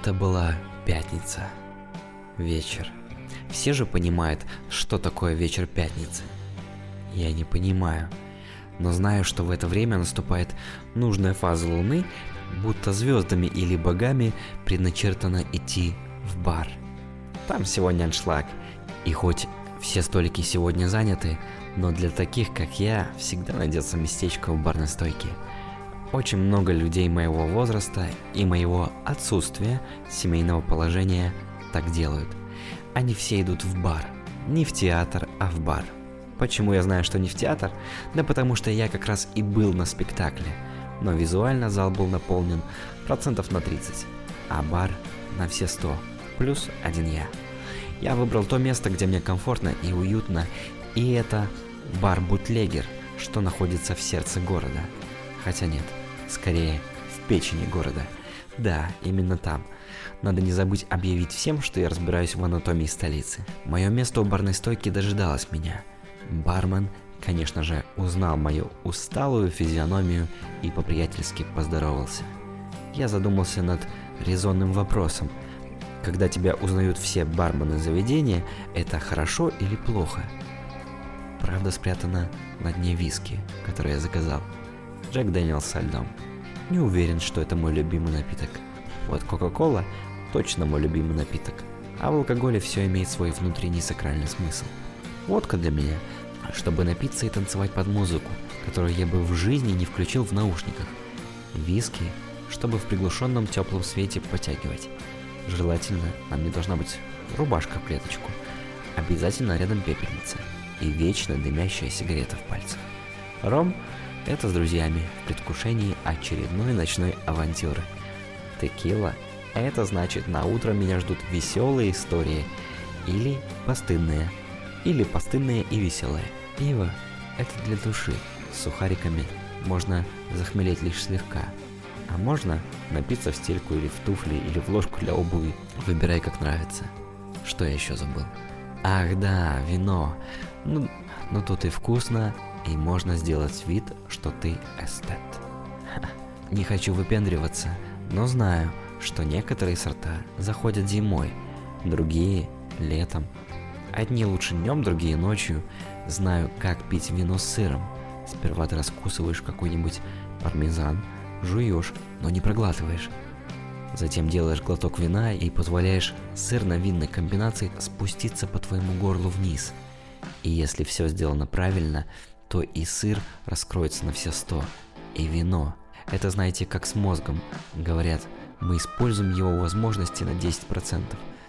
Это была пятница. Вечер. Все же понимают, что такое вечер пятницы. Я не понимаю, но знаю, что в это время наступает нужная фаза Луны, будто звездами или богами предначертано идти в бар. Там сегодня аншлаг, и хоть все столики сегодня заняты, но для таких, как я, всегда найдется местечко в барной стойке. Очень много людей моего возраста и моего отсутствия семейного положения так делают. Они все идут в бар. Не в театр, а в бар. Почему я знаю, что не в театр? Да потому что я как раз и был на спектакле. Но визуально зал был наполнен процентов на 30, а бар на все 100, плюс один я. Я выбрал то место, где мне комфортно и уютно, и это бар Бутлегер, что находится в сердце города. Хотя нет, скорее в печени города. Да, именно там. Надо не забыть объявить всем, что я разбираюсь в анатомии столицы. Мое место у барной стойки дожидалось меня. Бармен, конечно же, узнал мою усталую физиономию и по-приятельски поздоровался. Я задумался над резонным вопросом. Когда тебя узнают все бармены заведения, это хорошо или плохо? Правда спрятана на дне виски, который я заказал. Джек Дэниелс со льдом. Не уверен, что это мой любимый напиток. Вот Кока-Кола точно мой любимый напиток. А в алкоголе все имеет свой внутренний сакральный смысл. Водка для меня, чтобы напиться и танцевать под музыку, которую я бы в жизни не включил в наушниках. Виски, чтобы в приглушенном теплом свете потягивать. Желательно нам не должна быть рубашка в клеточку. Обязательно рядом пепельница и вечно дымящая сигарета в пальцах. Ром – это с друзьями в предвкушении очередной ночной авантюры. Текила – это значит на утро меня ждут веселые истории или постыдные, или постыдные и веселые. Пиво – это для души, с сухариками можно захмелеть лишь слегка, а можно напиться в стельку или в туфли или в ложку для обуви, выбирай как нравится. Что я еще забыл? Ах да, вино. Ну, ну тут и вкусно, и можно сделать вид, что ты эстет. Ха, не хочу выпендриваться, но знаю, что некоторые сорта заходят зимой, другие – летом. Одни лучше днем, другие ночью. Знаю, как пить вино с сыром. Сперва ты раскусываешь какой-нибудь пармезан, жуешь, но не проглатываешь. Затем делаешь глоток вина и позволяешь сырно-винной комбинации спуститься по твоему горлу вниз. И если все сделано правильно, то и сыр раскроется на все сто. И вино. Это знаете, как с мозгом. Говорят, мы используем его возможности на 10%.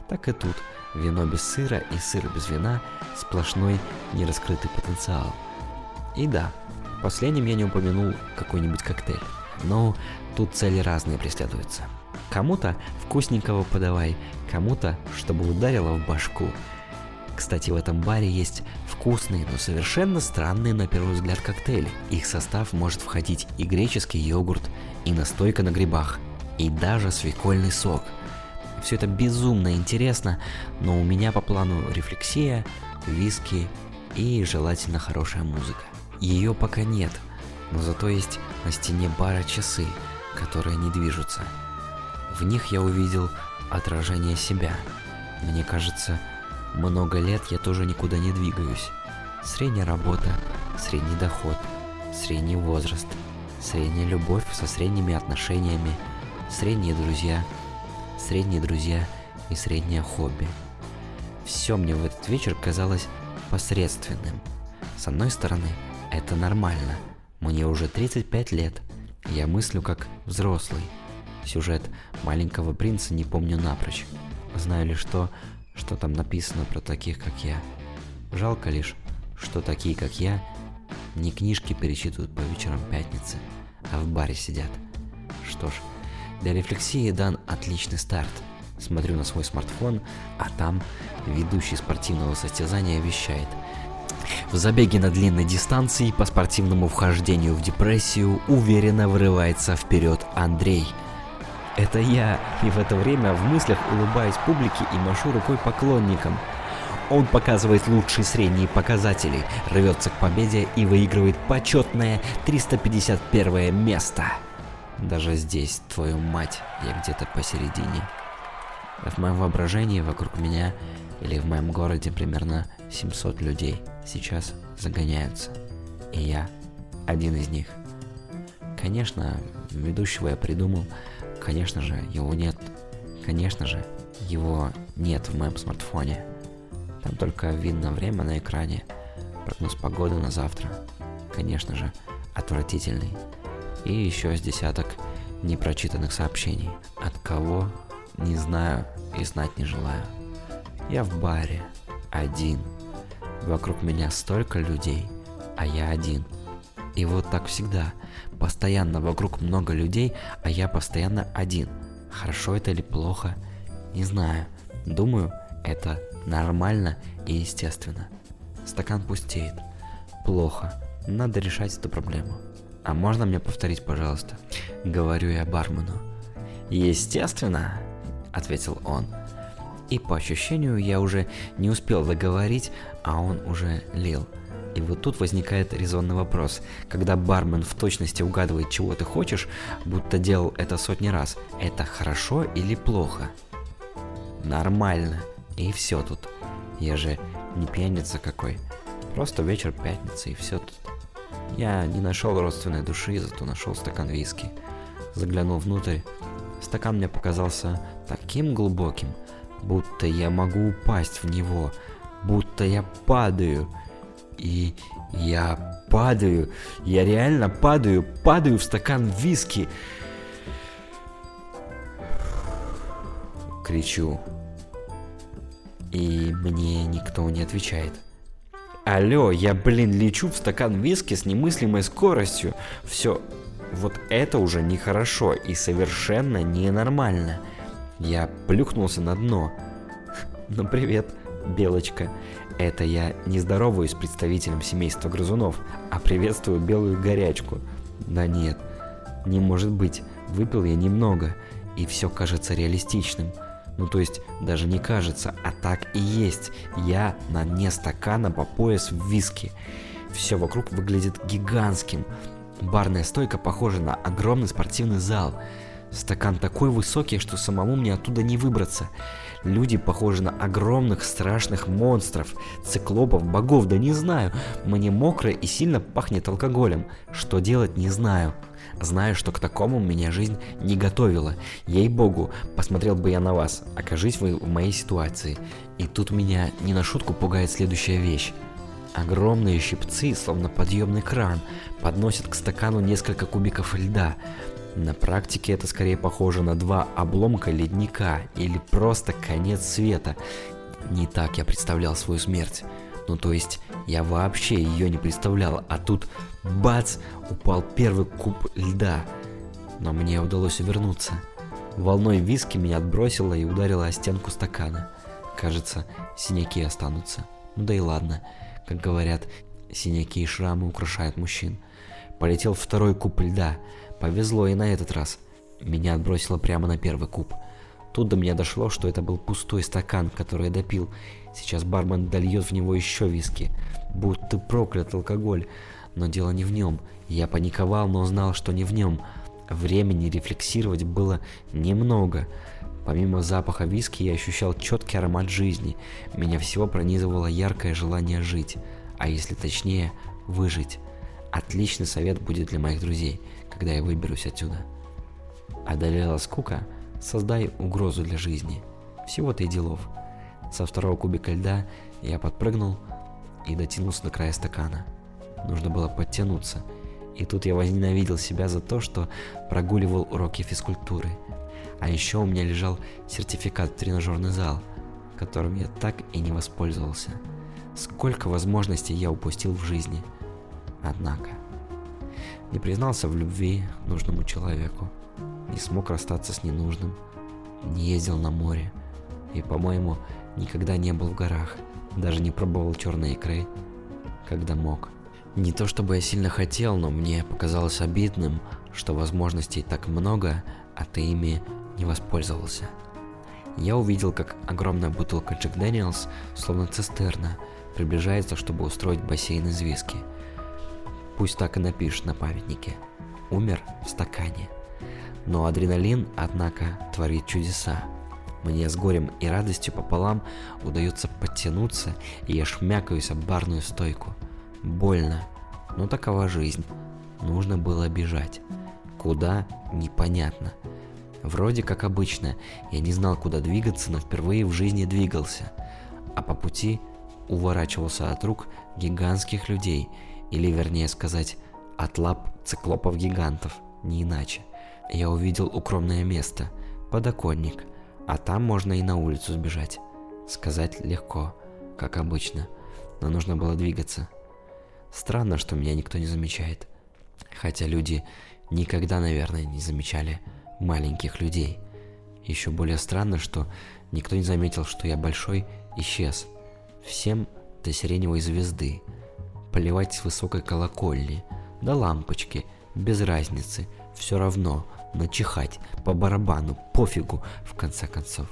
Так и тут. Вино без сыра и сыр без вина – сплошной нераскрытый потенциал. И да, последним я не упомянул какой-нибудь коктейль. Но тут цели разные преследуются. Кому-то вкусненького подавай, кому-то, чтобы ударило в башку. Кстати, в этом баре есть вкусные, но совершенно странные на первый взгляд коктейли. Их состав может входить и греческий йогурт, и настойка на грибах, и даже свекольный сок. Все это безумно интересно, но у меня по плану рефлексия, виски и желательно хорошая музыка. Ее пока нет, но зато есть на стене бара часы, которые не движутся. В них я увидел отражение себя. Мне кажется, много лет я тоже никуда не двигаюсь. Средняя работа, средний доход, средний возраст, средняя любовь со средними отношениями, средние друзья, средние друзья и среднее хобби. Все мне в этот вечер казалось посредственным. С одной стороны, это нормально. Мне уже 35 лет. Я мыслю как взрослый. Сюжет «Маленького принца» не помню напрочь. Знаю лишь то, что там написано про таких, как я. Жалко лишь, что такие, как я, не книжки перечитывают по вечерам пятницы, а в баре сидят. Что ж, для рефлексии дан отличный старт. Смотрю на свой смартфон, а там ведущий спортивного состязания вещает. В забеге на длинной дистанции по спортивному вхождению в депрессию уверенно вырывается вперед Андрей – это я, и в это время в мыслях улыбаюсь публике и машу рукой поклонникам. Он показывает лучшие средние показатели, рвется к победе и выигрывает почетное 351 место. Даже здесь, твою мать, я где-то посередине. В моем воображении вокруг меня или в моем городе примерно 700 людей сейчас загоняются. И я один из них. Конечно, ведущего я придумал, конечно же, его нет. Конечно же, его нет в моем смартфоне. Там только видно время на экране, прогноз погоды на завтра. Конечно же, отвратительный. И еще с десяток непрочитанных сообщений. От кого, не знаю и знать не желаю. Я в баре, один. Вокруг меня столько людей, а я один. И вот так всегда. Постоянно вокруг много людей, а я постоянно один. Хорошо это или плохо? Не знаю. Думаю, это нормально и естественно. Стакан пустеет. Плохо. Надо решать эту проблему. А можно мне повторить, пожалуйста? Говорю я бармену. Естественно, ответил он. И по ощущению я уже не успел договорить, а он уже лил. И вот тут возникает резонный вопрос. Когда бармен в точности угадывает, чего ты хочешь, будто делал это сотни раз, это хорошо или плохо? Нормально. И все тут. Я же не пьяница какой. Просто вечер пятницы и все тут. Я не нашел родственной души, зато нашел стакан виски. Заглянул внутрь. Стакан мне показался таким глубоким, будто я могу упасть в него, будто я падаю. И я падаю, я реально падаю, падаю в стакан виски. Кричу. И мне никто не отвечает. Алло, я, блин, лечу в стакан виски с немыслимой скоростью. Все, вот это уже нехорошо и совершенно ненормально. Я плюхнулся на дно. Ну привет, Белочка. Это я не здороваюсь с представителем семейства грызунов, а приветствую белую горячку. Да нет, не может быть. Выпил я немного, и все кажется реалистичным. Ну то есть даже не кажется, а так и есть. Я на дне стакана по пояс в виски. Все вокруг выглядит гигантским. Барная стойка похожа на огромный спортивный зал. Стакан такой высокий, что самому мне оттуда не выбраться. Люди похожи на огромных страшных монстров, циклопов, богов, да не знаю. Мне мокро и сильно пахнет алкоголем. Что делать, не знаю. Знаю, что к такому меня жизнь не готовила. Ей-богу, посмотрел бы я на вас, окажись вы в моей ситуации. И тут меня не на шутку пугает следующая вещь. Огромные щипцы, словно подъемный кран, подносят к стакану несколько кубиков льда. На практике это скорее похоже на два обломка ледника или просто конец света. Не так я представлял свою смерть. Ну то есть я вообще ее не представлял, а тут бац, упал первый куб льда. Но мне удалось увернуться. Волной виски меня отбросило и ударило о стенку стакана. Кажется, синяки останутся. Ну да и ладно. Как говорят, синяки и шрамы украшают мужчин. Полетел второй куб льда. Повезло и на этот раз. Меня отбросило прямо на первый куб. Тут до меня дошло, что это был пустой стакан, который я допил. Сейчас бармен дольет в него еще виски. Будто проклят алкоголь. Но дело не в нем. Я паниковал, но знал, что не в нем. Времени рефлексировать было немного. Помимо запаха виски я ощущал четкий аромат жизни. Меня всего пронизывало яркое желание жить. А если точнее, выжить. Отличный совет будет для моих друзей – когда я выберусь отсюда. Одолела скука, создай угрозу для жизни. Всего-то и делов. Со второго кубика льда я подпрыгнул и дотянулся до края стакана. Нужно было подтянуться. И тут я возненавидел себя за то, что прогуливал уроки физкультуры. А еще у меня лежал сертификат в тренажерный зал, которым я так и не воспользовался. Сколько возможностей я упустил в жизни. Однако не признался в любви нужному человеку, не смог расстаться с ненужным, не ездил на море и, по-моему, никогда не был в горах, даже не пробовал черной икры, когда мог. Не то чтобы я сильно хотел, но мне показалось обидным, что возможностей так много, а ты ими не воспользовался. Я увидел, как огромная бутылка Джек Дэниелс, словно цистерна, приближается, чтобы устроить бассейн из виски – Пусть так и напишет на памятнике. Умер в стакане. Но адреналин, однако, творит чудеса. Мне с горем и радостью пополам удается подтянуться, и я шмякаюсь об барную стойку. Больно, но такова жизнь. Нужно было бежать. Куда? Непонятно. Вроде как обычно, я не знал, куда двигаться, но впервые в жизни двигался. А по пути уворачивался от рук гигантских людей, или вернее сказать, от лап циклопов-гигантов, не иначе. Я увидел укромное место, подоконник, а там можно и на улицу сбежать. Сказать легко, как обычно, но нужно было двигаться. Странно, что меня никто не замечает. Хотя люди никогда, наверное, не замечали маленьких людей. Еще более странно, что никто не заметил, что я большой исчез. Всем до сиреневой звезды. Поливать с высокой колокольни, до лампочки, без разницы, все равно – начихать, по барабану, пофигу, в конце концов.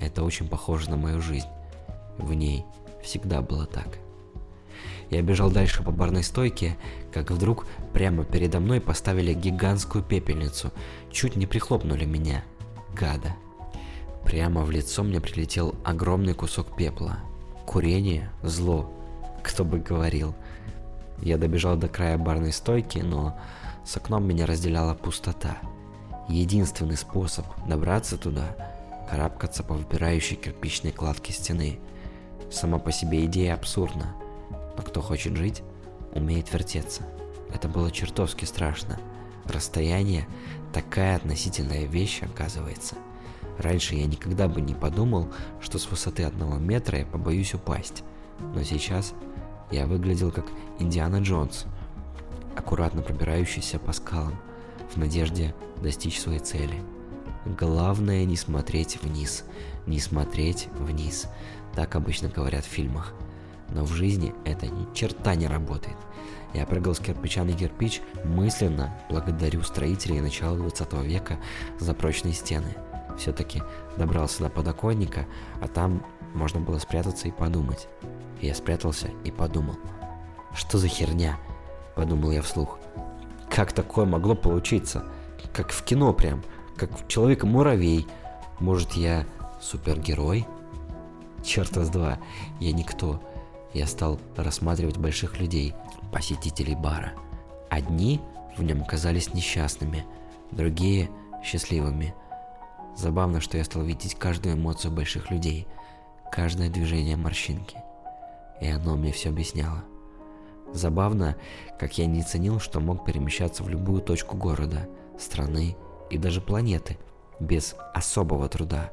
Это очень похоже на мою жизнь. В ней всегда было так. Я бежал дальше по барной стойке, как вдруг прямо передо мной поставили гигантскую пепельницу. Чуть не прихлопнули меня. Гада. Прямо в лицо мне прилетел огромный кусок пепла. Курение – зло. Кто бы говорил. Я добежал до края барной стойки, но с окном меня разделяла пустота. Единственный способ добраться туда – карабкаться по выпирающей кирпичной кладке стены. Сама по себе идея абсурдна, но кто хочет жить, умеет вертеться. Это было чертовски страшно. Расстояние – такая относительная вещь, оказывается. Раньше я никогда бы не подумал, что с высоты одного метра я побоюсь упасть. Но сейчас я выглядел как Индиана Джонс – аккуратно пробирающийся по скалам, в надежде достичь своей цели. Главное не смотреть вниз, не смотреть вниз. Так обычно говорят в фильмах. Но в жизни это ни черта не работает. Я прыгал с кирпича на кирпич, мысленно благодарю строителей начала 20 века за прочные стены. Все-таки добрался до подоконника, а там можно было спрятаться и подумать. Я спрятался и подумал. Что за херня? подумал я вслух. Как такое могло получиться? Как в кино прям, как человек-муравей. Может, я супергерой? Черт с два, я никто. Я стал рассматривать больших людей, посетителей бара. Одни в нем казались несчастными, другие – счастливыми. Забавно, что я стал видеть каждую эмоцию больших людей, каждое движение морщинки. И оно мне все объясняло. Забавно, как я не ценил, что мог перемещаться в любую точку города, страны и даже планеты без особого труда.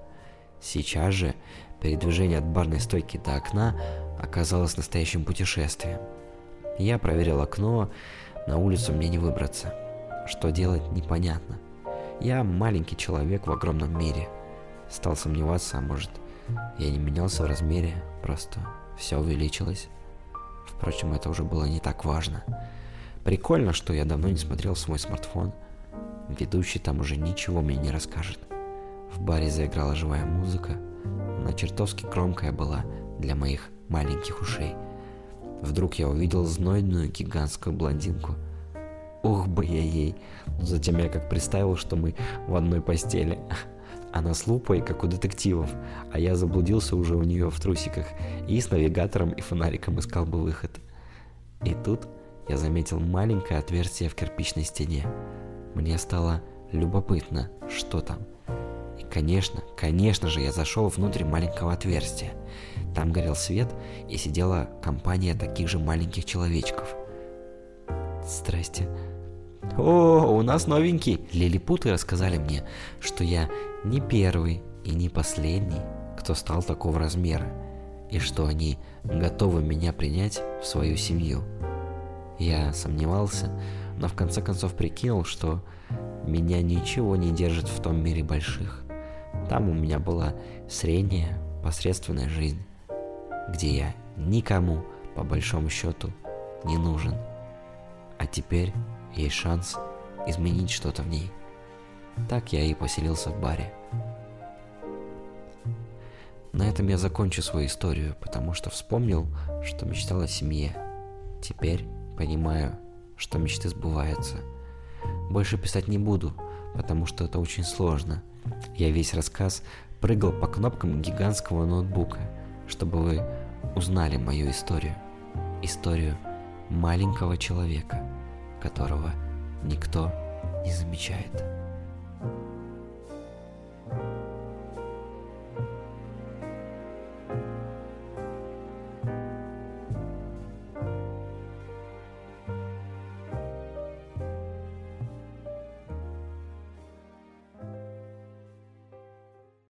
Сейчас же передвижение от барной стойки до окна оказалось настоящим путешествием. Я проверил окно, на улицу мне не выбраться. Что делать, непонятно. Я маленький человек в огромном мире. Стал сомневаться, а может, я не менялся в размере, просто все увеличилось. Впрочем, это уже было не так важно. Прикольно, что я давно не смотрел свой смартфон. Ведущий там уже ничего мне не расскажет. В баре заиграла живая музыка. Она чертовски громкая была для моих маленьких ушей. Вдруг я увидел знойную гигантскую блондинку. Ух бы я ей. Затем я как представил, что мы в одной постели. Она с лупой, как у детективов, а я заблудился уже у нее в трусиках и с навигатором и фонариком искал бы выход. И тут я заметил маленькое отверстие в кирпичной стене. Мне стало любопытно, что там. И, конечно, конечно же, я зашел внутрь маленького отверстия. Там горел свет, и сидела компания таких же маленьких человечков. Здрасте. О, у нас новенький. Лилипуты рассказали мне, что я не первый и не последний, кто стал такого размера, и что они готовы меня принять в свою семью. Я сомневался, но в конце концов прикинул, что меня ничего не держит в том мире больших. Там у меня была средняя, посредственная жизнь, где я никому, по большому счету, не нужен. А теперь есть шанс изменить что-то в ней. Так я и поселился в баре. На этом я закончу свою историю, потому что вспомнил, что мечтал о семье. Теперь понимаю, что мечты сбываются. Больше писать не буду, потому что это очень сложно. Я весь рассказ прыгал по кнопкам гигантского ноутбука, чтобы вы узнали мою историю. Историю маленького человека, которого никто не замечает.